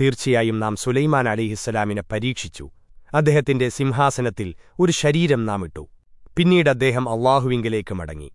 തീർച്ചയായും നാം സുലൈമാൻ അലിഹിസ്സലാമിനെ പരീക്ഷിച്ചു. അദ്ദേഹത്തിന്റെ സിംഹാസനത്തിൽ ഒരു ശരീരം നാം ഇട്ടു. പിന്നീട് അദ്ദേഹം അള്ളാഹുവിങ്കിലേക്ക് മടങ്ങി.